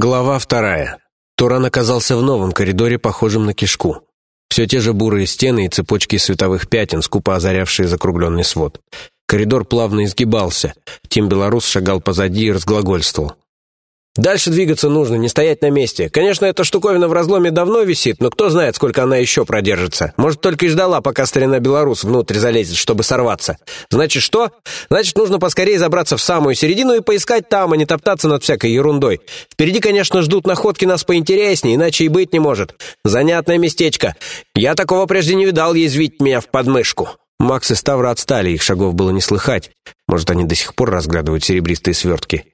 Глава вторая. Туран оказался в новом коридоре, похожем на кишку. Все те же бурые стены и цепочки световых пятен, скупо озарявшие закругленный свод. Коридор плавно изгибался. Тим Белорус шагал позади и разглагольствовал. Дальше двигаться нужно, не стоять на месте. Конечно, эта штуковина в разломе давно висит, но кто знает, сколько она еще продержится. Может, только и ждала, пока старина белорус внутрь залезет, чтобы сорваться. Значит, что? Значит, нужно поскорее забраться в самую середину и поискать там, а не топтаться над всякой ерундой. Впереди, конечно, ждут находки нас поинтереснее, иначе и быть не может. Занятное местечко. Я такого прежде не видал язвить меня в подмышку. Макс и Ставра отстали, их шагов было не слыхать. Может, они до сих пор разглядывают серебристые свертки.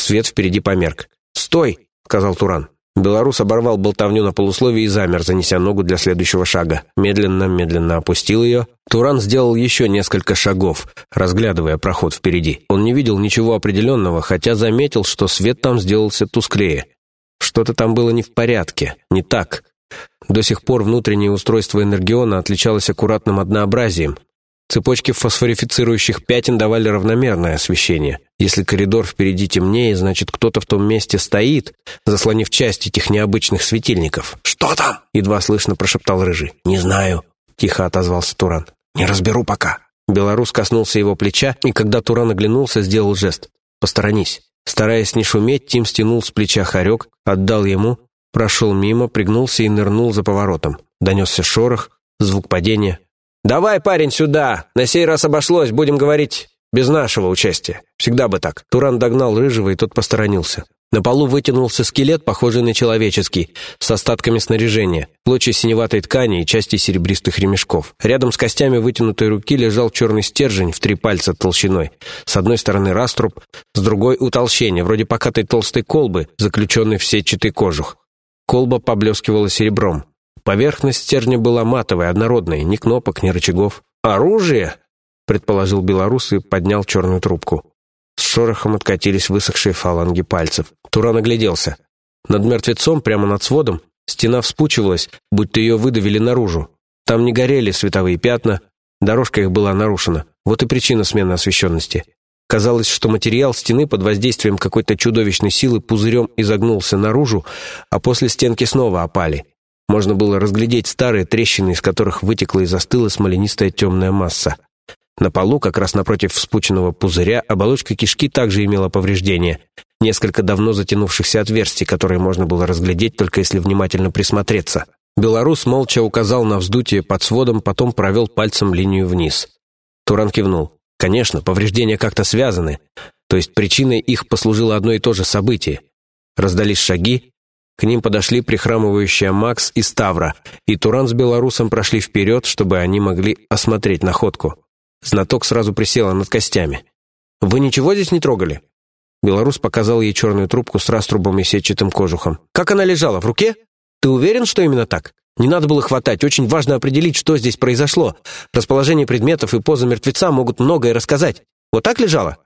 Свет впереди померк. «Стой!» — сказал Туран. Белорус оборвал болтовню на полусловие и замер, занеся ногу для следующего шага. Медленно-медленно опустил ее. Туран сделал еще несколько шагов, разглядывая проход впереди. Он не видел ничего определенного, хотя заметил, что свет там сделался тусклее. Что-то там было не в порядке, не так. До сих пор внутреннее устройство энергиона отличалось аккуратным однообразием, Цепочки фосфорифицирующих пятен давали равномерное освещение. Если коридор впереди темнее, значит, кто-то в том месте стоит, заслонив часть этих необычных светильников. «Что там?» — едва слышно прошептал Рыжий. «Не знаю», — тихо отозвался Туран. «Не разберу пока». Белорус коснулся его плеча, и когда Туран оглянулся, сделал жест. «Посторонись». Стараясь не шуметь, Тим стянул с плеча хорек, отдал ему, прошел мимо, пригнулся и нырнул за поворотом. Донесся шорох, звук падения, «Давай, парень, сюда! На сей раз обошлось, будем говорить без нашего участия. Всегда бы так». Туран догнал Рыжего, и тот посторонился. На полу вытянулся скелет, похожий на человеческий, с остатками снаряжения, клочья синеватой ткани и части серебристых ремешков. Рядом с костями вытянутой руки лежал черный стержень в три пальца толщиной. С одной стороны раструб, с другой — утолщение, вроде покатой толстой колбы, заключенной в сетчатый кожух. Колба поблескивала серебром. Поверхность стержня была матовой, однородной, ни кнопок, ни рычагов. «Оружие!» — предположил белорус и поднял черную трубку. С шорохом откатились высохшие фаланги пальцев. Туран огляделся. Над мертвецом, прямо над сводом, стена вспучивалась, будто ее выдавили наружу. Там не горели световые пятна, дорожка их была нарушена. Вот и причина смены освещенности. Казалось, что материал стены под воздействием какой-то чудовищной силы пузырем изогнулся наружу, а после стенки снова опали. Можно было разглядеть старые трещины, из которых вытекла и застыла смоленистая темная масса. На полу, как раз напротив вспученного пузыря, оболочка кишки также имела повреждения. Несколько давно затянувшихся отверстий, которые можно было разглядеть, только если внимательно присмотреться. Белорус молча указал на вздутие под сводом, потом провел пальцем линию вниз. Туран кивнул. Конечно, повреждения как-то связаны. То есть причиной их послужило одно и то же событие. Раздались шаги, к ним подошли прихрамывающая Макс и Ставра, и Туран с белорусом прошли вперед, чтобы они могли осмотреть находку. Знаток сразу присела над костями. «Вы ничего здесь не трогали?» Белорус показал ей черную трубку с раструбом и сетчатым кожухом. «Как она лежала? В руке? Ты уверен, что именно так? Не надо было хватать. Очень важно определить, что здесь произошло. Расположение предметов и поза мертвеца могут многое рассказать. Вот так лежала?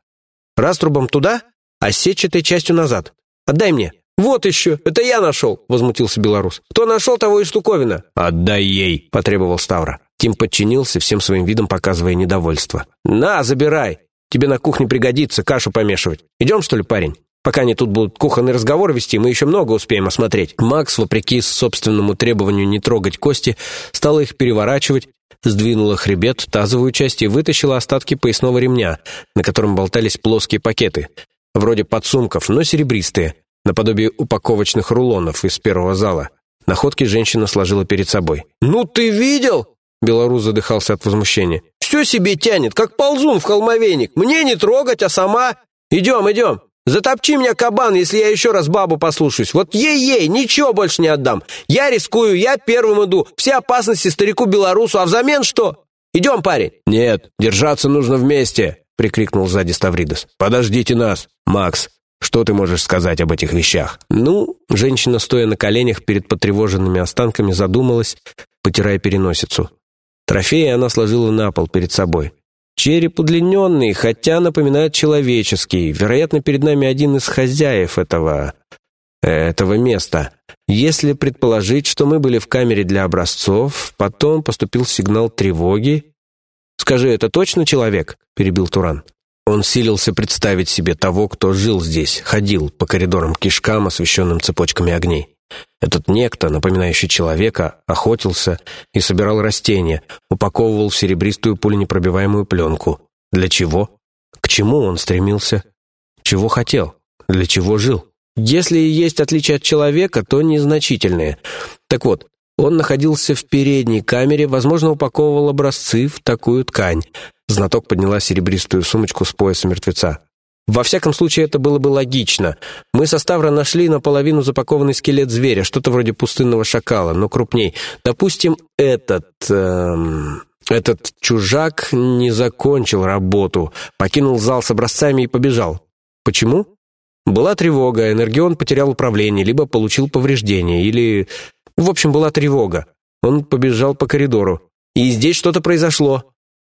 Раструбом туда, а сетчатой частью назад. Отдай мне». «Вот еще! Это я нашел!» — возмутился белорус. «Кто нашел, того и штуковина!» «Отдай ей!» — потребовал Ставра. Тим подчинился, всем своим видом показывая недовольство. «На, забирай! Тебе на кухне пригодится кашу помешивать. Идем, что ли, парень?» Пока они тут будут кухонный разговор вести, мы еще много успеем осмотреть». Макс, вопреки собственному требованию не трогать кости, стала их переворачивать, сдвинула хребет, тазовую часть и вытащила остатки поясного ремня, на котором болтались плоские пакеты, вроде подсумков, но серебристые наподобие упаковочных рулонов из первого зала. Находки женщина сложила перед собой. «Ну ты видел?» Белорус задыхался от возмущения. «Все себе тянет, как ползун в холмовейник. Мне не трогать, а сама... Идем, идем. Затопчи меня, кабан, если я еще раз бабу послушаюсь. Вот ей-ей, ничего больше не отдам. Я рискую, я первым иду. Все опасности старику-белорусу, а взамен что? Идем, парень». «Нет, держаться нужно вместе», — прикрикнул сзади Ставридос. «Подождите нас. Макс, что ты можешь сказать об этих вещах?» «Ну...» Женщина, стоя на коленях перед потревоженными останками, задумалась, потирая переносицу. Трофеи она сложила на пол перед собой. Череп удлиненный, хотя напоминает человеческий. Вероятно, перед нами один из хозяев этого... этого места. Если предположить, что мы были в камере для образцов, потом поступил сигнал тревоги... «Скажи, это точно человек?» — перебил Туран. Он силился представить себе того, кто жил здесь, ходил по коридорам кишкам, освещенным цепочками огней. Этот некто, напоминающий человека, охотился и собирал растения, упаковывал в серебристую пуленепробиваемую пленку. Для чего? К чему он стремился? Чего хотел? Для чего жил? Если и есть отличия от человека, то незначительные. Так вот, он находился в передней камере, возможно, упаковывал образцы в такую ткань. Знаток подняла серебристую сумочку с пояса мертвеца. Во всяком случае, это было бы логично. Мы со Ставра нашли наполовину запакованный скелет зверя, что-то вроде пустынного шакала, но крупней. Допустим, этот... Эм, этот чужак не закончил работу, покинул зал с образцами и побежал. Почему? Была тревога, Энергион потерял управление, либо получил повреждение, или... В общем, была тревога. Он побежал по коридору. И здесь что-то произошло.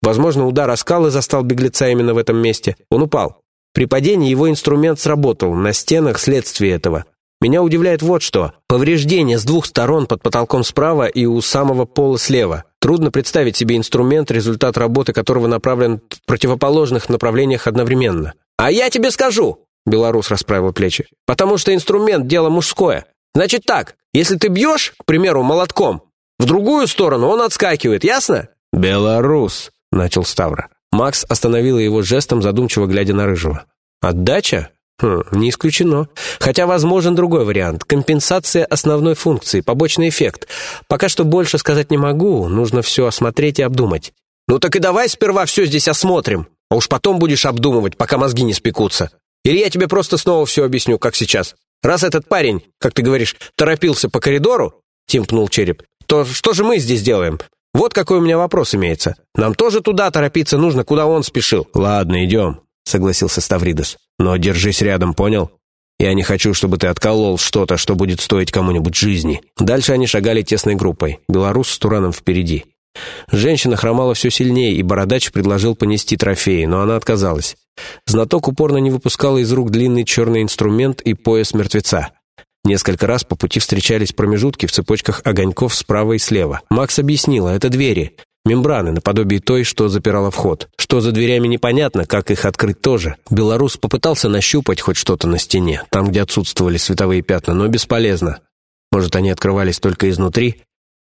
Возможно, удар о скалы застал беглеца именно в этом месте. Он упал. При падении его инструмент сработал, на стенах следствие этого. Меня удивляет вот что. Повреждения с двух сторон под потолком справа и у самого пола слева. Трудно представить себе инструмент, результат работы которого направлен в противоположных направлениях одновременно. «А я тебе скажу!» Белорус расправил плечи. «Потому что инструмент — дело мужское. Значит так, если ты бьешь, к примеру, молотком, в другую сторону он отскакивает, ясно?» «Белорус!» — начал Ставра. Макс остановила его жестом, задумчиво глядя на Рыжего. «Отдача? Хм, не исключено. Хотя возможен другой вариант. Компенсация основной функции, побочный эффект. Пока что больше сказать не могу, нужно все осмотреть и обдумать». «Ну так и давай сперва все здесь осмотрим, а уж потом будешь обдумывать, пока мозги не спекутся. Или я тебе просто снова все объясню, как сейчас. Раз этот парень, как ты говоришь, торопился по коридору, Тим пнул череп, то что же мы здесь делаем? Вот какой у меня вопрос имеется. Нам тоже туда торопиться нужно, куда он спешил. Ладно, идем, согласился Ставридес. Но держись рядом, понял? Я не хочу, чтобы ты отколол что-то, что будет стоить кому-нибудь жизни. Дальше они шагали тесной группой. Белорус с Тураном впереди. Женщина хромала все сильнее, и бородач предложил понести трофеи, но она отказалась. Знаток упорно не выпускал из рук длинный черный инструмент и пояс мертвеца. Несколько раз по пути встречались промежутки в цепочках огоньков справа и слева. Макс объяснила, это двери. Мембраны, наподобие той, что запирала вход. Что за дверями непонятно, как их открыть тоже. Белорус попытался нащупать хоть что-то на стене, там, где отсутствовали световые пятна, но бесполезно. Может, они открывались только изнутри?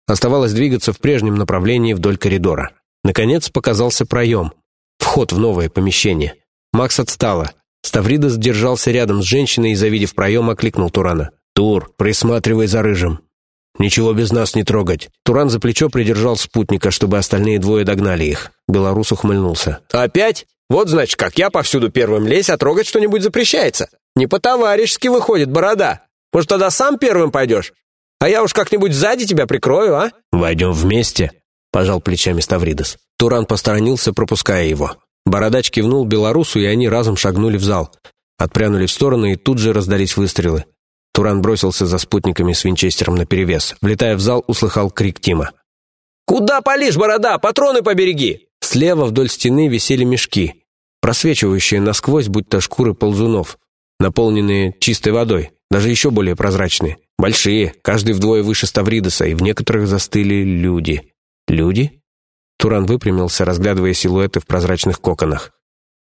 Оставалось двигаться в прежнем направлении вдоль коридора. Наконец показался проем. Вход в новое помещение. Макс отстала. Ставридос держался рядом с женщиной и, завидев проем, окликнул Турана. «Тур, присматривай за рыжим. Ничего без нас не трогать». Туран за плечо придержал спутника, чтобы остальные двое догнали их. Белорус ухмыльнулся. «Опять? Вот, значит, как я повсюду первым лезь, а трогать что-нибудь запрещается. Не по-товарищески выходит борода. Может, тогда сам первым пойдешь? А я уж как-нибудь сзади тебя прикрою, а?» «Войдем вместе», — пожал плечами Ставридос. Туран посторонился, пропуская его. Бородач кивнул белорусу, и они разом шагнули в зал. Отпрянули в стороны, и тут же раздались выстрелы. Туран бросился за спутниками с винчестером наперевес. Влетая в зал, услыхал крик Тима. «Куда палишь, борода? Патроны побереги!» Слева вдоль стены висели мешки, просвечивающие насквозь, будто шкуры ползунов, наполненные чистой водой, даже еще более прозрачные. Большие, каждый вдвое выше Ставридоса, и в некоторых застыли люди. Люди? Туран выпрямился, разглядывая силуэты в прозрачных коконах.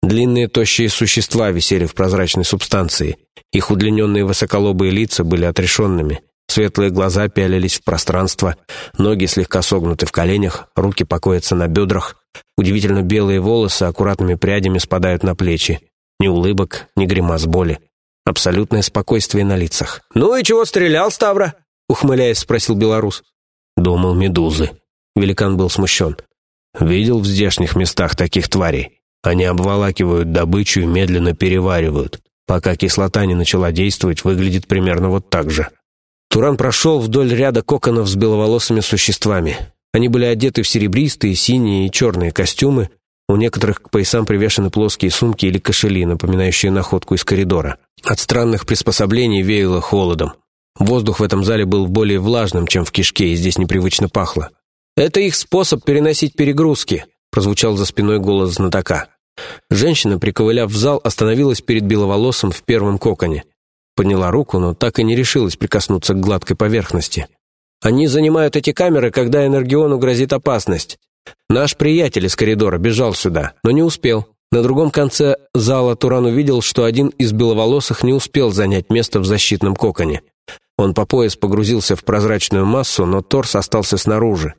Длинные тощие существа висели в прозрачной субстанции. Их удлиненные высоколобые лица были отрешенными. Светлые глаза пялились в пространство, ноги слегка согнуты в коленях, руки покоятся на бедрах. Удивительно белые волосы аккуратными прядями спадают на плечи. Ни улыбок, ни гримас боли. Абсолютное спокойствие на лицах. «Ну и чего стрелял, Ставра?» — ухмыляясь, спросил белорус. «Думал, медузы». Великан был смущен. «Видел в здешних местах таких тварей? Они обволакивают добычу и медленно переваривают. Пока кислота не начала действовать, выглядит примерно вот так же». Туран прошел вдоль ряда коконов с беловолосыми существами. Они были одеты в серебристые, синие и черные костюмы, у некоторых к поясам привешены плоские сумки или кошели, напоминающие находку из коридора. От странных приспособлений веяло холодом. Воздух в этом зале был более влажным, чем в кишке, и здесь непривычно пахло. «Это их способ переносить перегрузки», — прозвучал за спиной голос знатока. Женщина, приковыляв в зал, остановилась перед беловолосом в первом коконе. Подняла руку, но так и не решилась прикоснуться к гладкой поверхности. «Они занимают эти камеры, когда Энергиону грозит опасность. Наш приятель из коридора бежал сюда, но не успел. На другом конце зала Туран увидел, что один из беловолосых не успел занять место в защитном коконе. Он по пояс погрузился в прозрачную массу, но торс остался снаружи.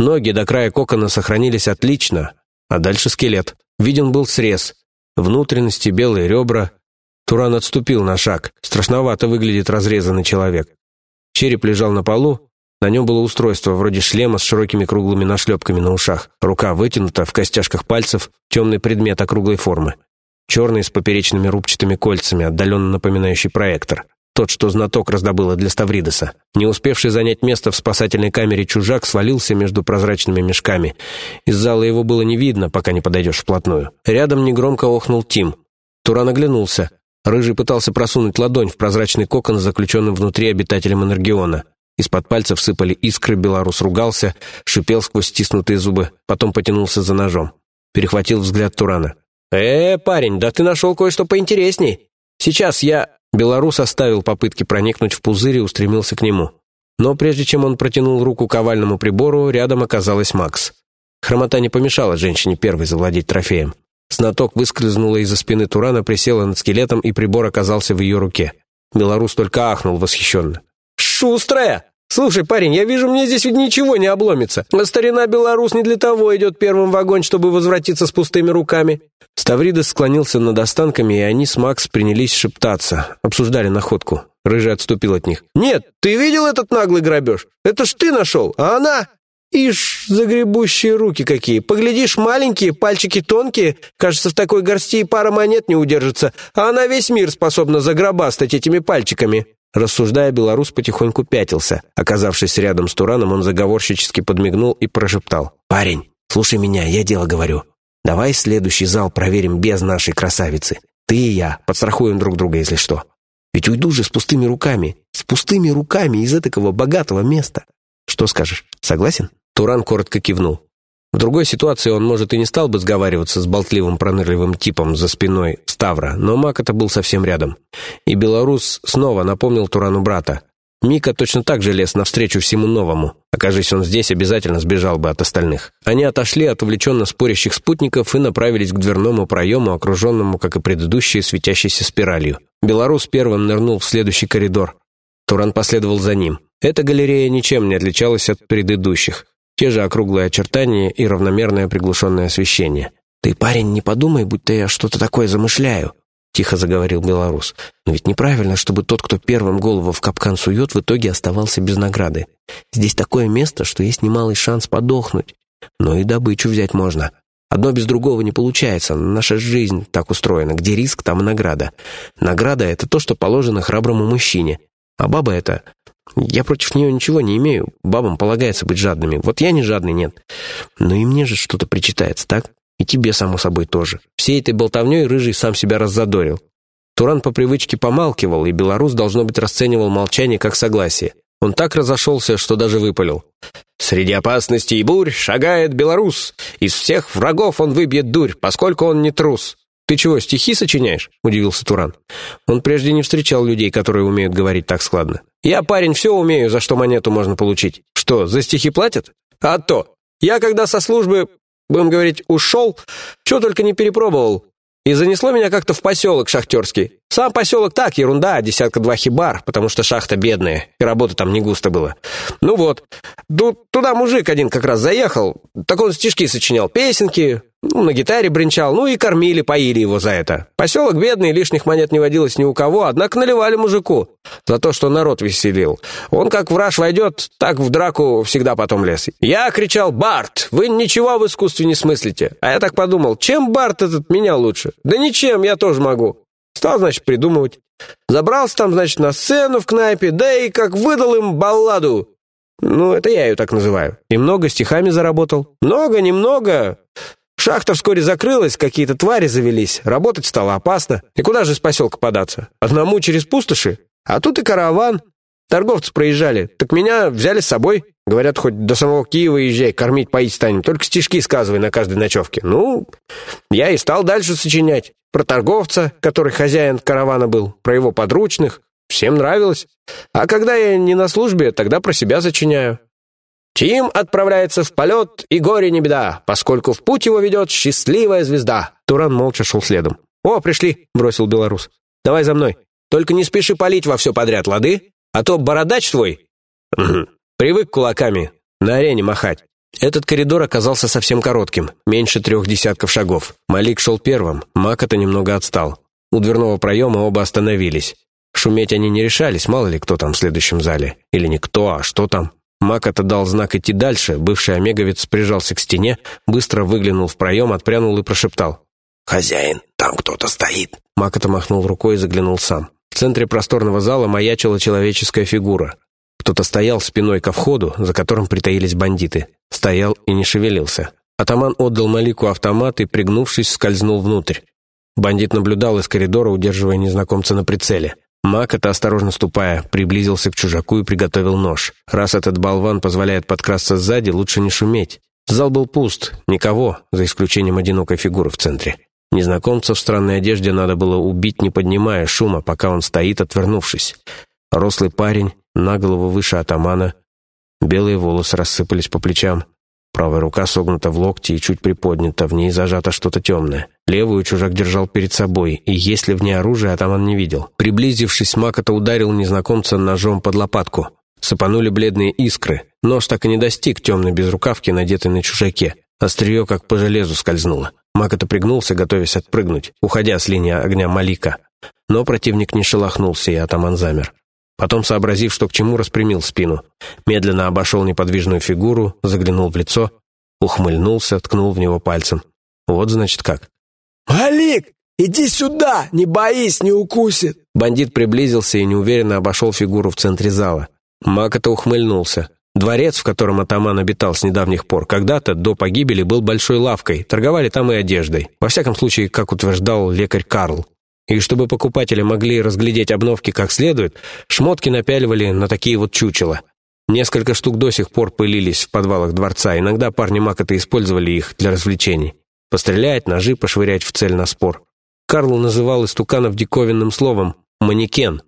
Ноги до края кокона сохранились отлично, а дальше скелет. Виден был срез. Внутренности, белые ребра. Туран отступил на шаг. Страшновато выглядит разрезанный человек. Череп лежал на полу. На нем было устройство, вроде шлема с широкими круглыми нашлепками на ушах. Рука вытянута, в костяшках пальцев темный предмет округлой формы. Черный с поперечными рубчатыми кольцами, отдаленно напоминающий проектор тот, что знаток раздобыла для Ставридоса. Не успевший занять место в спасательной камере чужак свалился между прозрачными мешками. Из зала его было не видно, пока не подойдешь вплотную. Рядом негромко охнул Тим. Туран оглянулся. Рыжий пытался просунуть ладонь в прозрачный кокон заключенным внутри обитателем Энергиона. Из-под пальцев сыпали искры, белорус ругался, шипел сквозь стиснутые зубы, потом потянулся за ножом. Перехватил взгляд Турана. «Э, парень, да ты нашел кое-что поинтересней. Сейчас я...» Белорус оставил попытки проникнуть в пузырь и устремился к нему. Но прежде чем он протянул руку к овальному прибору, рядом оказалась Макс. Хромота не помешала женщине первой завладеть трофеем. Знаток выскользнула из-за спины Турана, присела над скелетом, и прибор оказался в ее руке. Белорус только ахнул восхищенно. «Шустрая! Слушай, парень, я вижу, мне здесь ведь ничего не обломится. Старина Белорус не для того идет первым в огонь, чтобы возвратиться с пустыми руками. Ставридес склонился над останками, и они с Макс принялись шептаться, обсуждали находку. Рыжий отступил от них. «Нет, ты видел этот наглый грабеж? Это ж ты нашел, а она...» «Ишь, загребущие руки какие! Поглядишь, маленькие, пальчики тонкие. Кажется, в такой горсти и пара монет не удержится, а она весь мир способна загробастать этими пальчиками». Рассуждая, белорус потихоньку пятился. Оказавшись рядом с Тураном, он заговорщически подмигнул и прошептал. «Парень, слушай меня, я дело говорю. Давай следующий зал проверим без нашей красавицы. Ты и я подстрахуем друг друга, если что. Ведь уйду же с пустыми руками. С пустыми руками из этого богатого места. Что скажешь, согласен?» Туран коротко кивнул. В другой ситуации он, может, и не стал бы сговариваться с болтливым пронырливым типом за спиной Ставра, но маг это был совсем рядом. И белорус снова напомнил Турану брата. Мика точно так же лез навстречу всему новому. Окажись он здесь, обязательно сбежал бы от остальных. Они отошли от увлеченно спорящих спутников и направились к дверному проему, окруженному, как и предыдущие, светящейся спиралью. Белорус первым нырнул в следующий коридор. Туран последовал за ним. Эта галерея ничем не отличалась от предыдущих. Те же округлые очертания и равномерное приглушенное освещение. «Ты, парень, не подумай, будто я что-то такое замышляю», — тихо заговорил белорус. «Но ведь неправильно, чтобы тот, кто первым голову в капкан сует, в итоге оставался без награды. Здесь такое место, что есть немалый шанс подохнуть. Но и добычу взять можно. Одно без другого не получается. Наша жизнь так устроена. Где риск, там и награда. Награда — это то, что положено храброму мужчине. А баба — это я против нее ничего не имею. Бабам полагается быть жадными. Вот я не жадный, нет. Но и мне же что-то причитается, так? И тебе, само собой, тоже. Всей этой болтовней Рыжий сам себя раззадорил. Туран по привычке помалкивал, и белорус, должно быть, расценивал молчание как согласие. Он так разошелся, что даже выпалил. «Среди опасностей и бурь шагает белорус. Из всех врагов он выбьет дурь, поскольку он не трус. «Ты чего, стихи сочиняешь?» — удивился Туран. Он прежде не встречал людей, которые умеют говорить так складно. «Я, парень, все умею, за что монету можно получить. Что, за стихи платят? А то! Я, когда со службы, будем говорить, ушел, что только не перепробовал. И занесло меня как-то в поселок шахтерский. Сам поселок так, ерунда, десятка-два хибар, потому что шахта бедная, и работы там не густо было. Ну вот, тут, туда мужик один как раз заехал, так он стишки сочинял, песенки, ну, на гитаре бренчал, ну и кормили, поили его за это. Поселок бедный, лишних монет не водилось ни у кого, однако наливали мужику за то, что народ веселил. Он как враж войдет, так в драку всегда потом лез. Я кричал, «Барт, вы ничего в искусстве не смыслите». А я так подумал, чем Барт этот меня лучше? Да ничем, я тоже могу. Стал, значит, придумывать. Забрался там, значит, на сцену в кнайпе, да и как выдал им балладу. Ну, это я ее так называю. И много стихами заработал. Много, немного. Шахта вскоре закрылась, какие-то твари завелись, работать стало опасно. И куда же из поселка податься? Одному через пустоши? А тут и караван. Торговцы проезжали, так меня взяли с собой. Говорят, хоть до самого Киева езжай, кормить, поить станем, только стишки сказывай на каждой ночевке. Ну, я и стал дальше сочинять. Про торговца, который хозяин каравана был, про его подручных. Всем нравилось. А когда я не на службе, тогда про себя сочиняю. Тим отправляется в полет, и горе не беда, поскольку в путь его ведет счастливая звезда». Туран молча шел следом. «О, пришли!» — бросил белорус. «Давай за мной. Только не спеши палить во все подряд, лады? А то бородач твой...» угу. «Привык кулаками на арене махать». Этот коридор оказался совсем коротким, меньше трех десятков шагов. Малик шел первым, Макота немного отстал. У дверного проема оба остановились. Шуметь они не решались, мало ли кто там в следующем зале. Или не кто, а что там. Макота дал знак идти дальше, бывший омеговец прижался к стене, быстро выглянул в проем, отпрянул и прошептал. «Хозяин, там кто-то стоит». Макота махнул рукой и заглянул сам. Центре просторного зала маячила человеческая фигура. Кто-то стоял спиной ко входу, за которым притаились бандиты. Стоял и не шевелился. Атаман отдал Малику автомат и, пригнувшись, скользнул внутрь. Бандит наблюдал из коридора, удерживая незнакомца на прицеле. Макота, осторожно ступая, приблизился к чужаку и приготовил нож. Раз этот болван позволяет подкрасться сзади, лучше не шуметь. Зал был пуст, никого, за исключением одинокой фигуры в центре. Незнакомца в странной одежде надо было убить, не поднимая шума, пока он стоит, отвернувшись. Рослый парень, на голову выше атамана. Белые волосы рассыпались по плечам. Правая рука согнута в локте и чуть приподнята, в ней зажато что-то темное. Левую чужак держал перед собой, и если в ней оружие, атаман не видел. Приблизившись, Макота ударил незнакомца ножом под лопатку. Сыпанули бледные искры. Нож так и не достиг темной безрукавки, надетой на чужаке. Острие как по железу скользнуло. Макота пригнулся, готовясь отпрыгнуть, уходя с линии огня Малика. Но противник не шелохнулся, и атаман замер. Потом, сообразив, что к чему, распрямил спину. Медленно обошел неподвижную фигуру, заглянул в лицо, ухмыльнулся, ткнул в него пальцем. Вот значит как. «Малик, иди сюда! Не боись, не укусит!» Бандит приблизился и неуверенно обошел фигуру в центре зала. Макота ухмыльнулся. Дворец, в котором атаман обитал с недавних пор, когда-то, до погибели, был большой лавкой, торговали там и одеждой. Во всяком случае, как утверждал лекарь Карл. И чтобы покупатели могли разглядеть обновки как следует, шмотки напяливали на такие вот чучела. Несколько штук до сих пор пылились в подвалах дворца, иногда парни Макота использовали их для развлечений. Пострелять, ножи пошвырять в цель на спор. Карл называл истуканов диковинным словом «манекен».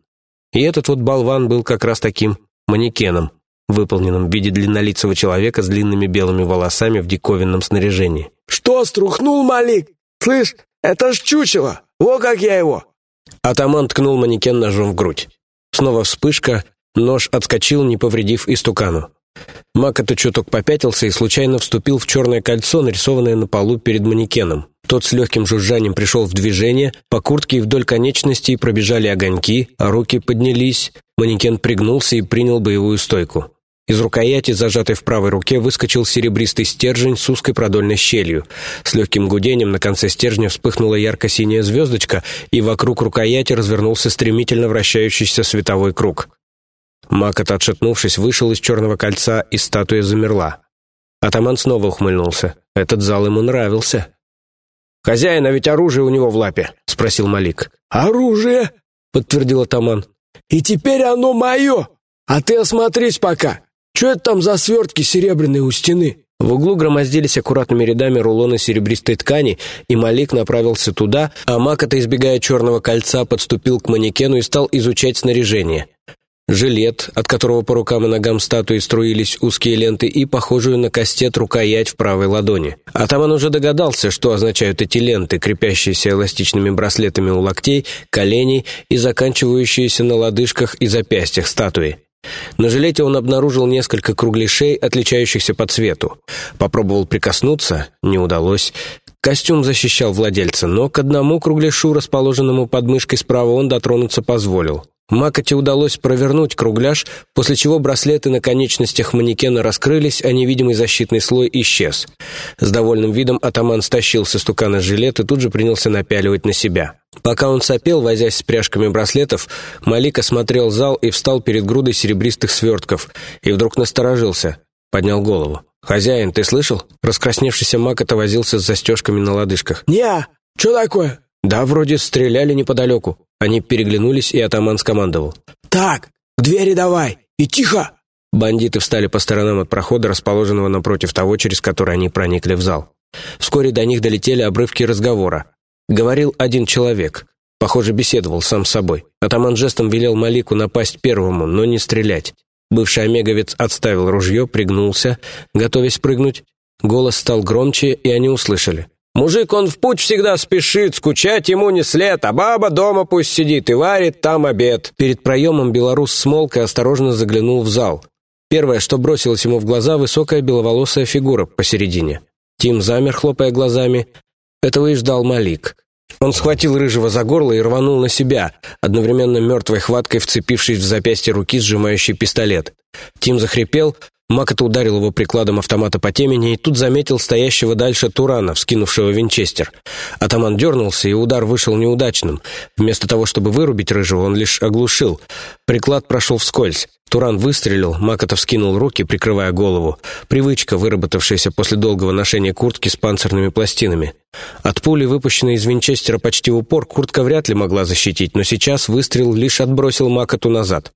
И этот вот болван был как раз таким манекеном, выполненным в виде длиннолицего человека с длинными белыми волосами в диковинном снаряжении. «Что, струхнул, Малик? Слышь, это ж чучело! Во как я его!» Атаман ткнул манекен ножом в грудь. Снова вспышка, нож отскочил, не повредив истукану. Макота чуток попятился и случайно вступил в черное кольцо, нарисованное на полу перед манекеном. Тот с легким жужжанием пришел в движение, по куртке и вдоль конечностей пробежали огоньки, а руки поднялись, манекен пригнулся и принял боевую стойку. Из рукояти, зажатой в правой руке, выскочил серебристый стержень с узкой продольной щелью. С легким гудением на конце стержня вспыхнула ярко-синяя звездочка, и вокруг рукояти развернулся стремительно вращающийся световой круг. Макот, отшатнувшись, вышел из черного кольца, и статуя замерла. Атаман снова ухмыльнулся. Этот зал ему нравился. «Хозяин, а ведь оружие у него в лапе?» — спросил Малик. «Оружие?» — подтвердил атаман. «И теперь оно мое! А ты осмотрись пока! Что это там за свертки серебряные у стены?» В углу громоздились аккуратными рядами рулоны серебристой ткани, и Малик направился туда, а Макота, избегая черного кольца, подступил к манекену и стал изучать снаряжение. Жилет, от которого по рукам и ногам статуи струились узкие ленты, и похожую на кастет рукоять в правой ладони. Атаман уже догадался, что означают эти ленты, крепящиеся эластичными браслетами у локтей, коленей и заканчивающиеся на лодыжках и запястьях статуи. На жилете он обнаружил несколько кругляшей, отличающихся по цвету. Попробовал прикоснуться, не удалось. Костюм защищал владельца, но к одному кругляшу, расположенному под мышкой справа, он дотронуться позволил. Макоте удалось провернуть кругляш, после чего браслеты на конечностях манекена раскрылись, а невидимый защитный слой исчез. С довольным видом атаман стащил со стукана жилет и тут же принялся напяливать на себя. Пока он сопел, возясь с пряжками браслетов, Малик осмотрел зал и встал перед грудой серебристых свертков, и вдруг насторожился, поднял голову. «Хозяин, ты слышал?» Раскрасневшийся Макота возился с застежками на лодыжках. «Не, что такое?» «Да, вроде стреляли неподалеку». Они переглянулись, и атаман скомандовал. «Так, к двери давай! И тихо!» Бандиты встали по сторонам от прохода, расположенного напротив того, через который они проникли в зал. Вскоре до них долетели обрывки разговора. Говорил один человек. Похоже, беседовал сам с собой. Атаман жестом велел Малику напасть первому, но не стрелять. Бывший омеговец отставил ружье, пригнулся, готовясь прыгнуть. Голос стал громче, и они услышали. «Мужик, он в путь всегда спешит, скучать ему не след, а баба дома пусть сидит и варит там обед». Перед проемом белорус смолк и осторожно заглянул в зал. Первое, что бросилось ему в глаза, высокая беловолосая фигура посередине. Тим замер, хлопая глазами. Этого и ждал Малик. Он схватил Рыжего за горло и рванул на себя, одновременно мертвой хваткой вцепившись в запястье руки, сжимающей пистолет. Тим захрипел, Макота ударил его прикладом автомата по темени и тут заметил стоящего дальше Турана, вскинувшего винчестер. Атаман дернулся, и удар вышел неудачным. Вместо того, чтобы вырубить Рыжего, он лишь оглушил. Приклад прошел вскользь. Туран выстрелил, Макотов скинул руки, прикрывая голову. Привычка, выработавшаяся после долгого ношения куртки с панцирными пластинами. От пули, выпущенной из винчестера почти в упор, куртка вряд ли могла защитить, но сейчас выстрел лишь отбросил Макоту назад.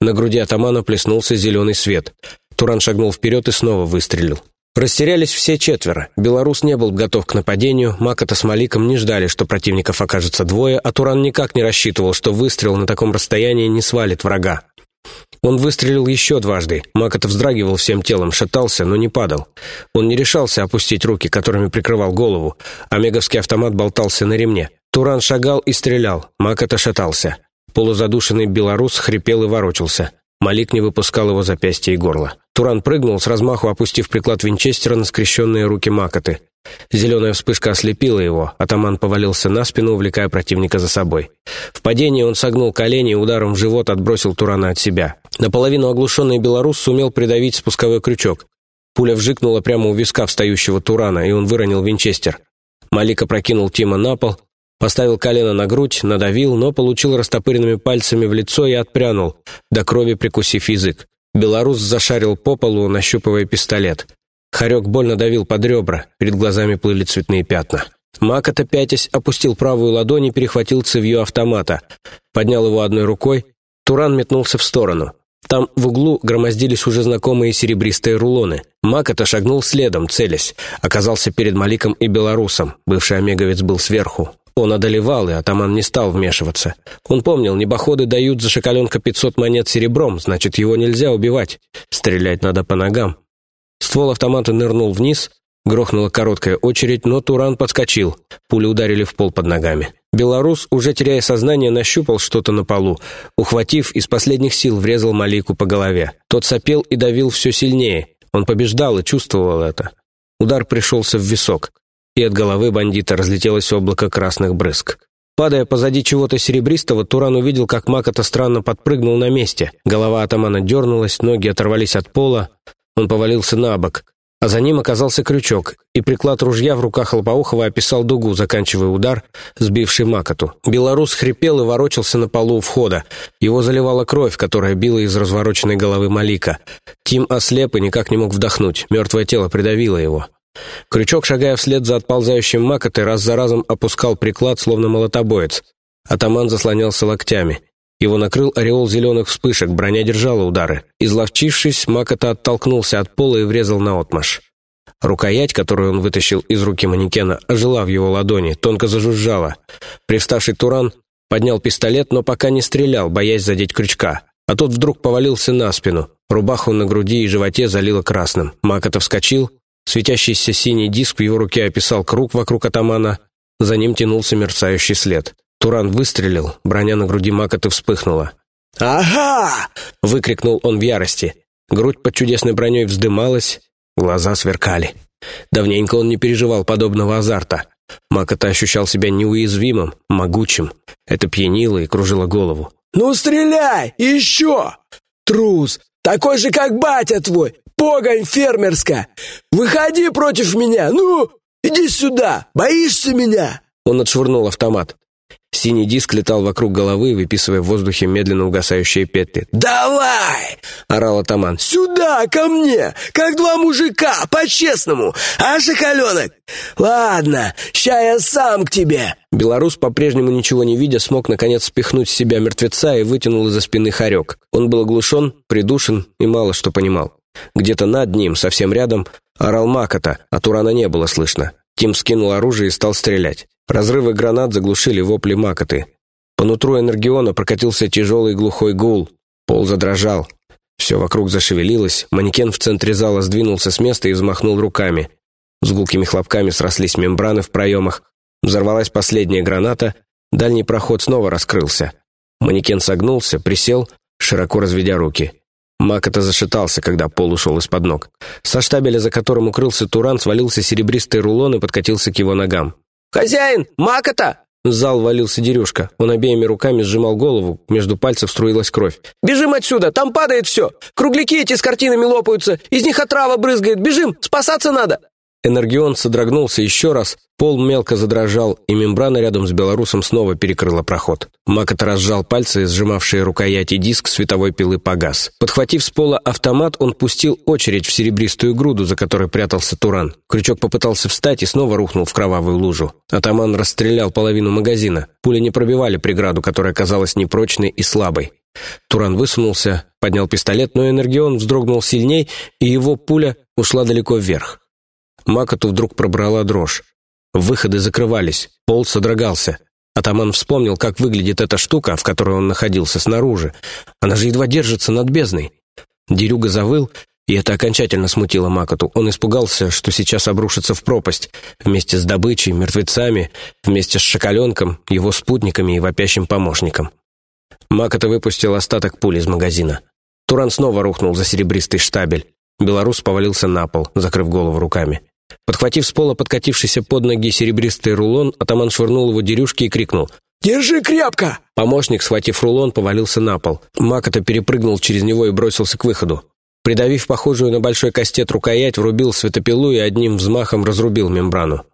На груди атамана плеснулся зеленый свет. Туран шагнул вперед и снова выстрелил. Растерялись все четверо. Белорус не был готов к нападению, Макота с Маликом не ждали, что противников окажется двое, а Туран никак не рассчитывал, что выстрел на таком расстоянии не свалит врага. Он выстрелил еще дважды. Макота вздрагивал всем телом, шатался, но не падал. Он не решался опустить руки, которыми прикрывал голову. Омеговский автомат болтался на ремне. Туран шагал и стрелял. Макота шатался. Полузадушенный белорус хрипел и ворочался. Малик не выпускал его запястья и горло. Туран прыгнул, с размаху опустив приклад винчестера на скрещенные руки Макоты. Зеленая вспышка ослепила его, атаман повалился на спину, увлекая противника за собой. В падении он согнул колени и ударом в живот отбросил Турана от себя. Наполовину оглушенный белорус сумел придавить спусковой крючок. Пуля вжикнула прямо у виска встающего Турана, и он выронил винчестер. Малика прокинул Тима на пол, поставил колено на грудь, надавил, но получил растопыренными пальцами в лицо и отпрянул, до крови прикусив язык. Белорус зашарил по полу, нащупывая пистолет. Харек больно давил под ребра, перед глазами плыли цветные пятна. Макота, пятясь, опустил правую ладонь и перехватил цевью автомата. Поднял его одной рукой. Туран метнулся в сторону. Там в углу громоздились уже знакомые серебристые рулоны. Макота шагнул следом, целясь. Оказался перед Маликом и Белорусом. Бывший омеговец был сверху. Он одолевал, и атаман не стал вмешиваться. Он помнил, небоходы дают за шоколенка 500 монет серебром, значит, его нельзя убивать. Стрелять надо по ногам. Ствол автомата нырнул вниз, грохнула короткая очередь, но Туран подскочил. Пули ударили в пол под ногами. Белорус, уже теряя сознание, нащупал что-то на полу. Ухватив, из последних сил врезал Малику по голове. Тот сопел и давил все сильнее. Он побеждал и чувствовал это. Удар пришелся в висок, и от головы бандита разлетелось облако красных брызг. Падая позади чего-то серебристого, Туран увидел, как Макота странно подпрыгнул на месте. Голова атамана дернулась, ноги оторвались от пола. Он повалился на бок, а за ним оказался крючок, и приклад ружья в руках Лопоухова описал дугу, заканчивая удар, сбивший Макоту. Белорус хрипел и ворочался на полу у входа. Его заливала кровь, которая била из развороченной головы Малика. Тим ослеп и никак не мог вдохнуть, мертвое тело придавило его. Крючок, шагая вслед за отползающим Макотой, раз за разом опускал приклад, словно молотобоец. Атаман заслонялся локтями. Его накрыл ореол зеленых вспышек, броня держала удары. Изловчившись, Макота оттолкнулся от пола и врезал на отмаш. Рукоять, которую он вытащил из руки манекена, ожила в его ладони, тонко зажужжала. Привставший Туран поднял пистолет, но пока не стрелял, боясь задеть крючка. А тот вдруг повалился на спину. Рубаху на груди и животе залило красным. Макота вскочил. Светящийся синий диск в его руке описал круг вокруг атамана. За ним тянулся мерцающий след. Туран выстрелил, броня на груди Макоты вспыхнула. «Ага!» — выкрикнул он в ярости. Грудь под чудесной броней вздымалась, глаза сверкали. Давненько он не переживал подобного азарта. Макота ощущал себя неуязвимым, могучим. Это пьянило и кружило голову. «Ну стреляй! Еще! Трус! Такой же, как батя твой! Погонь фермерская! Выходи против меня! Ну, иди сюда! Боишься меня?» Он отшвырнул автомат. Синий диск летал вокруг головы, выписывая в воздухе медленно угасающие петли. «Давай!» — орал атаман. «Сюда, ко мне! Как два мужика, по-честному! А, шоколенок? Ладно, ща я сам к тебе!» Белорус, по-прежнему ничего не видя, смог наконец спихнуть с себя мертвеца и вытянул из-за спины хорек. Он был оглушен, придушен и мало что понимал. Где-то над ним, совсем рядом, орал Макота, а Турана не было слышно. Тим скинул оружие и стал стрелять. Разрывы гранат заглушили вопли макоты. По нутру энергиона прокатился тяжелый глухой гул. Пол задрожал. Все вокруг зашевелилось, манекен в центре зала сдвинулся с места и взмахнул руками. С гулкими хлопками срослись мембраны в проемах, взорвалась последняя граната, дальний проход снова раскрылся. Манекен согнулся, присел, широко разведя руки. Макота зашатался, когда пол ушел из-под ног. Со штабеля, за которым укрылся Туран, свалился серебристый рулон и подкатился к его ногам. «Хозяин! Макота!» В зал валился Дерюшка. Он обеими руками сжимал голову, между пальцев струилась кровь. «Бежим отсюда! Там падает все! Кругляки эти с картинами лопаются! Из них отрава брызгает! Бежим! Спасаться надо!» Энергион содрогнулся еще раз, пол мелко задрожал, и мембрана рядом с белорусом снова перекрыла проход. Макот разжал пальцы, сжимавшие рукоять, и диск световой пилы погас. Подхватив с пола автомат, он пустил очередь в серебристую груду, за которой прятался Туран. Крючок попытался встать и снова рухнул в кровавую лужу. Атаман расстрелял половину магазина. Пули не пробивали преграду, которая казалась непрочной и слабой. Туран высунулся, поднял пистолет, но Энергион вздрогнул сильней, и его пуля ушла далеко вверх. Макоту вдруг пробрала дрожь. Выходы закрывались, пол содрогался. Атаман вспомнил, как выглядит эта штука, в которой он находился снаружи. Она же едва держится над бездной. Дерюга завыл, и это окончательно смутило Макоту. Он испугался, что сейчас обрушится в пропасть, вместе с добычей, мертвецами, вместе с шоколенком, его спутниками и вопящим помощником. Макота выпустил остаток пули из магазина. Туран снова рухнул за серебристый штабель. Белорус повалился на пол, закрыв голову руками. Подхватив с пола подкатившийся под ноги серебристый рулон, атаман швырнул его дерюшки и крикнул «Держи крепко!» Помощник, схватив рулон, повалился на пол. Макота перепрыгнул через него и бросился к выходу. Придавив похожую на большой кастет рукоять, врубил светопилу и одним взмахом разрубил мембрану.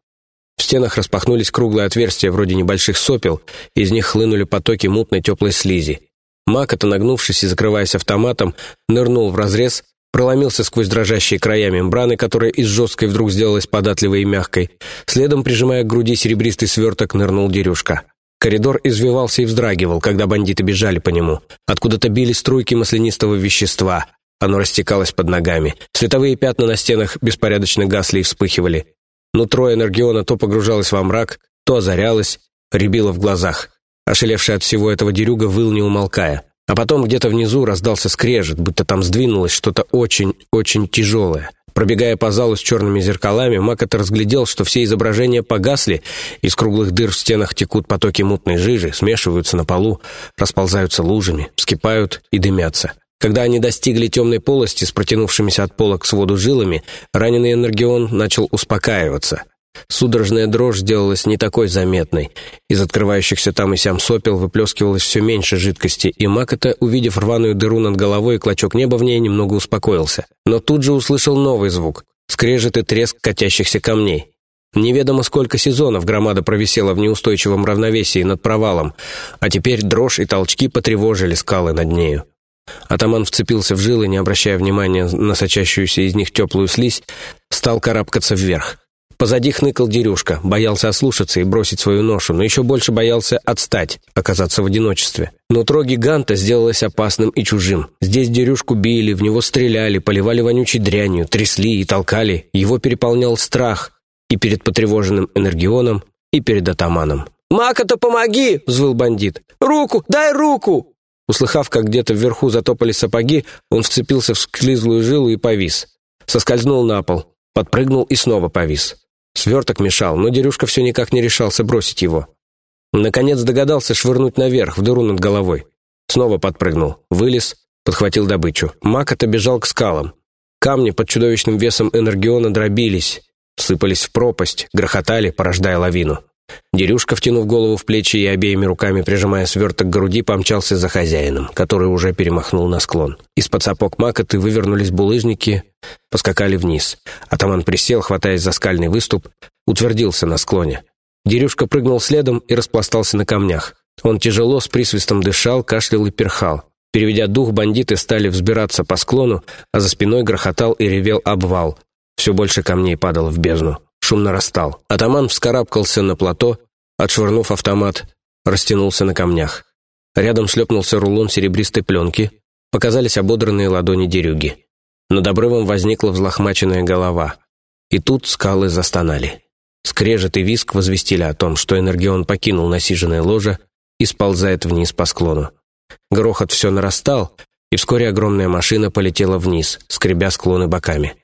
В стенах распахнулись круглые отверстия вроде небольших сопел, из них хлынули потоки мутной теплой слизи. Макота, нагнувшись и закрываясь автоматом, нырнул в разрез, проломился сквозь дрожащие края мембраны, которая из жесткой вдруг сделалась податливой и мягкой. Следом, прижимая к груди серебристый сверток, нырнул дерюшка. Коридор извивался и вздрагивал, когда бандиты бежали по нему. Откуда-то били струйки маслянистого вещества. Оно растекалось под ногами. Световые пятна на стенах беспорядочно гасли и вспыхивали. Нутро энергиона то погружалось во мрак, то озарялось, рябило в глазах. Ошелевший от всего этого дерюга выл, не умолкая. А потом где-то внизу раздался скрежет, будто там сдвинулось что-то очень-очень тяжелое. Пробегая по залу с черными зеркалами, Макот разглядел, что все изображения погасли, из круглых дыр в стенах текут потоки мутной жижи, смешиваются на полу, расползаются лужами, вскипают и дымятся. Когда они достигли темной полости с протянувшимися от пола к своду жилами, раненый энергион начал успокаиваться — Судорожная дрожь сделалась не такой заметной. Из открывающихся там и сям сопел выплескивалось все меньше жидкости, и Макота, увидев рваную дыру над головой и клочок неба в ней, немного успокоился. Но тут же услышал новый звук — скрежет и треск катящихся камней. Неведомо сколько сезонов громада провисела в неустойчивом равновесии над провалом, а теперь дрожь и толчки потревожили скалы над нею. Атаман вцепился в жилы, не обращая внимания на сочащуюся из них теплую слизь, стал карабкаться вверх. Позади хныкал Дерюшка, боялся ослушаться и бросить свою ношу, но еще больше боялся отстать, оказаться в одиночестве. Нутро гиганта сделалось опасным и чужим. Здесь Дерюшку били, в него стреляли, поливали вонючей дрянью, трясли и толкали. Его переполнял страх и перед потревоженным энергионом, и перед атаманом. «Мака-то помоги!» — взвыл бандит. «Руку! Дай руку!» Услыхав, как где-то вверху затопали сапоги, он вцепился в склизлую жилу и повис. Соскользнул на пол, подпрыгнул и снова повис. Сверток мешал, но Дерюшка все никак не решался бросить его. Наконец догадался швырнуть наверх, в дыру над головой. Снова подпрыгнул, вылез, подхватил добычу. Мак отобежал к скалам. Камни под чудовищным весом энергиона дробились, сыпались в пропасть, грохотали, порождая лавину. Дерюшка, втянув голову в плечи и обеими руками прижимая сверток к груди, помчался за хозяином, который уже перемахнул на склон. Из-под сапог макоты вывернулись булыжники, поскакали вниз. Атаман присел, хватаясь за скальный выступ, утвердился на склоне. Дерюшка прыгнул следом и распластался на камнях. Он тяжело, с присвистом дышал, кашлял и перхал. Переведя дух, бандиты стали взбираться по склону, а за спиной грохотал и ревел обвал. Все больше камней падало в бездну. Шум нарастал. Атаман вскарабкался на плато, отшвырнув автомат, растянулся на камнях. Рядом шлепнулся рулон серебристой пленки, показались ободранные ладони дерюги. Над обрывом возникла взлохмаченная голова. И тут скалы застонали. Скрежет и виск возвестили о том, что Энергион покинул насиженное ложе и сползает вниз по склону. Грохот все нарастал, и вскоре огромная машина полетела вниз, скребя склоны боками.